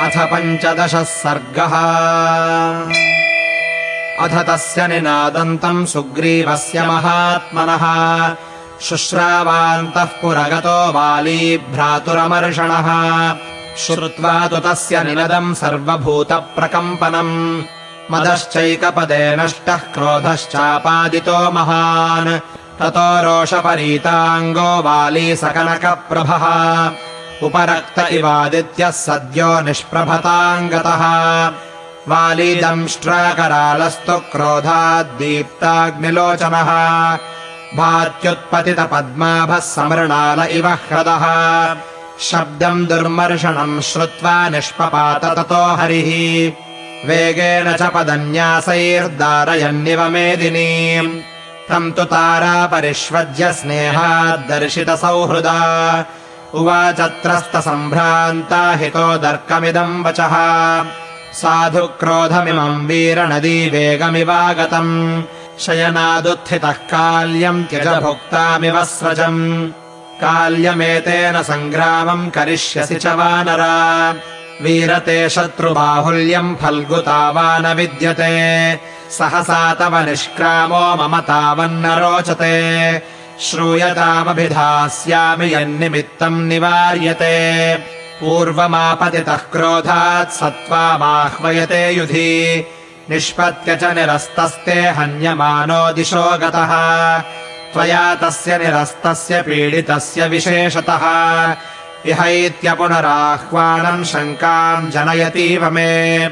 अथ पञ्चदशः सर्गः। अथ तस्य निनादन्तम् सुग्रीवस्य महात्मनः। शुश्रावान्तः पुरगतो वाली भ्रातुरमर्षणः। श्रुत्वा तु तस्य निनदम् सर्वभूतप्रकम्पनम्। मदश्चैकपदे नष्टः क्रोधश्चापादितो महान्। ततो रोषपरीताङ्गो वाली सकनकप्रभः उपरक्त इवादित्यः सद्यो निष्प्रभताङ्गतः। वालीदंष्ट्राकरालस्तु क्रोधाद्दीप्ताग्निलोचनः भात्युत्पतितपद्माभः समृणाल इव ह्रदः। शब्दम् दुर्मर्षणम् श्रुत्वा निष्पपात ततो हरिः। वेगेन च पदन्यासैर्दारयन्निव मेदिनीम् तम् तु तारा परिष्वज्य स्नेहाद्दर्शितसौहृदा उवाचत्रस्तसम्भ्रान्ता हितो दर्कमिदम् वचः। साधु क्रोधमिमम् वीरनदी वेगमिवागतम्। शयनादुत्थितः काल्यम् त्यज भुक्तामिव स्रजम्। काल्यमेतेन सङ्ग्रामम् करिष्यसि च वानरा। वीरते शत्रुबाहुल्यम् फल्गुता वा न विद्यते। सहसा तव निष्क्रामो मम तावन्न रोचते श्रूयतामभिधास्यामि यन्निमित्तम् निवार्यते। पूर्वमापतितः क्रोधात् सत्त्वामाह्वयते युधि। निष्पत्य च निरस्तस्ते हन्यमानो दिशो गतः। त्वया तस्य निरस्तस्य पीडितस्य विशेषतः। इहैत्यपुनराह्वानम् शङ्काम् जनयतीव मे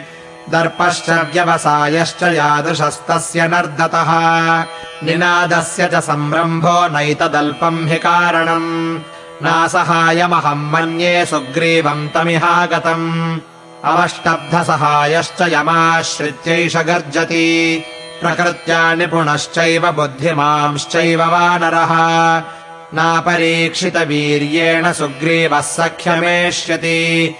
दर्पश्च व्यवसायश्च यादृशस्तस्य नर्दतः। निनादस्य च सम्रम्भो नैतदल्पम् हि कारणम्। नासहायमहम् मन्ये सुग्रीवम् तमिहागतम्। अवष्टब्धसहायश्च यमाश्रित्यैष गर्जति प्रकृत्या निपुणश्चैव बुद्धिमांश्चैव वानरः। नापरीक्षितवीर्येण सुग्रीवः सख्यमेष्यति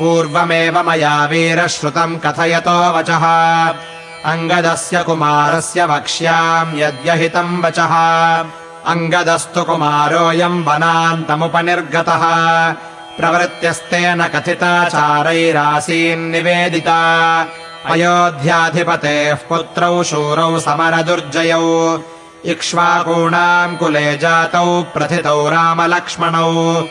पूर्वमेव मया वीरश्रुतम् कथयतो वचः। अङ्गदस्य कुमारस्य वक्ष्याम् यद्यहितम् वचः। अङ्गदस्तु कुमारोऽयम् वनान्तमुपनिर्गतः। प्रवृत्त्यस्तेन कथिताचारैरासीन्निवेदिता अयोध्याधिपतेः पुत्रौ शूरौ समरदुर्जयौ। इक्ष्वाकूणाम् कुले जातौ प्रथितौ रामलक्ष्मणौ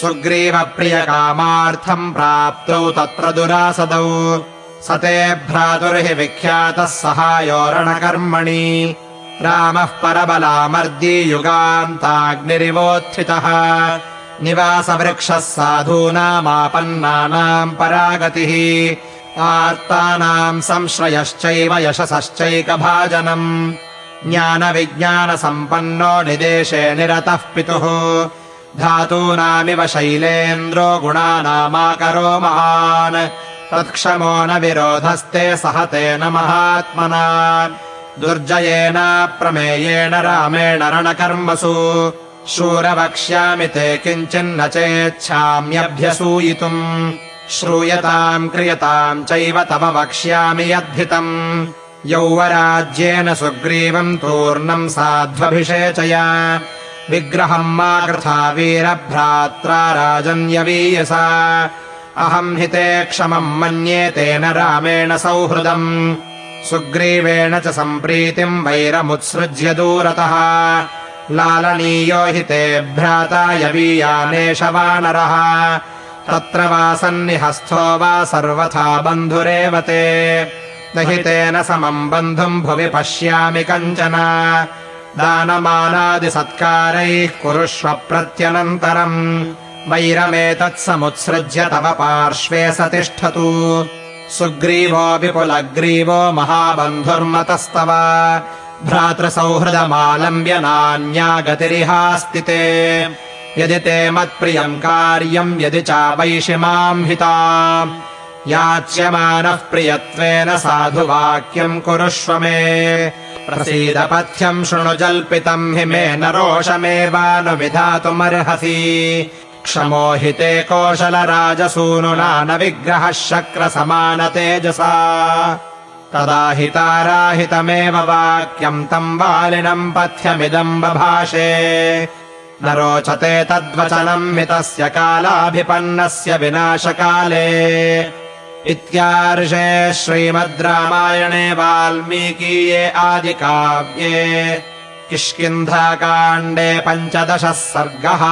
सुग्रीवप्रियकामार्थम् प्राप्तौ तत्र दुरासदौ। स ते भ्रातुर्हि विख्यातः सहायोरणकर्मणि। रामः परबलामर्दी युगान्ताग्निरिवोत्थितः। निवासवृक्षः साधूनामापन्नानाम् परागतिः। आर्तानाम् संश्रयश्चैव यशसश्चैकभाजनम्। ज्ञानविज्ञानसम्पन्नो निदेशे निरतः पितुः धातूनामिव शैलेन्द्रो गुणानामाकरो महान्। तत्क्षमो न विरोधस्ते सह तेन महात्मना। दुर्जयेन प्रमेयेण रामेण रणकर्मसु। शूरवक्ष्यामि ते किञ्चिन्न चेच्छाम्यभ्यसूयितुम्। श्रूयताम् क्रियताम् चैव तव वक्ष्यामि यद्धितम्। यौवराज्येन सुग्रीवम् तूर्णम् साध्वभिषेचय विग्रहम् मा कृथा वीरभ्रात्रा राजन्यवीयसा। अहम् हि ते क्षमम् मन्ये तेन रामेण सौहृदम्। सुग्रीवेण च सम्प्रीतिम् वैरमुत्सृज्य दूरतः। लालनीयो हि ते भ्राता यवीयानेष वानरः तत्र वा सन्निहस्थो वा सर्वथा बन्धुरेव ते। न हि तेन समम् बन्धुम् भुवि पश्यामि कञ्चन दानमानादिसत्कारैः कुरुष्व प्रत्यनन्तरम् वैरमेतत्समुत्सृज्य तव पार्श्वे स तिष्ठतु सुग्रीवो विपुलग्रीवो महाबन्धुर्मतस्तव। भ्रातृसौहृदमालम्ब्य नान्या गतिरिहास्ति ते यदि ते मत्प्रियम् कार्यम् यदि चापैषि माम् हिता याच्यमानः प्रियत्वेन साधुवाक्यम् कुरुष्व मे। प्रसीदपथ्यम् शृणु जल्पितम् हि मे न रोषमेवानुविधातुमर्हसि। क्षमो हि ते कोशलराजसूनुना न विग्रहः शक्रसमानतेजसा। तदा हिताराहितमेव वाक्यम् तम् वालिनम् पथ्यमिदम् बभाषे। न रोचते तद्वचनम् मितस्य कालाभिपन्नस्य विनाशकाले इत्यार्षे श्रीमद् रामायणे वाल्मीकीये आदिकाव्ये किष्किन्धाकाण्डे पञ्चदशः सर्गः